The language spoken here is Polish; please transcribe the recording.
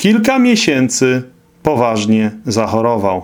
kilka miesięcy poważnie zachorował.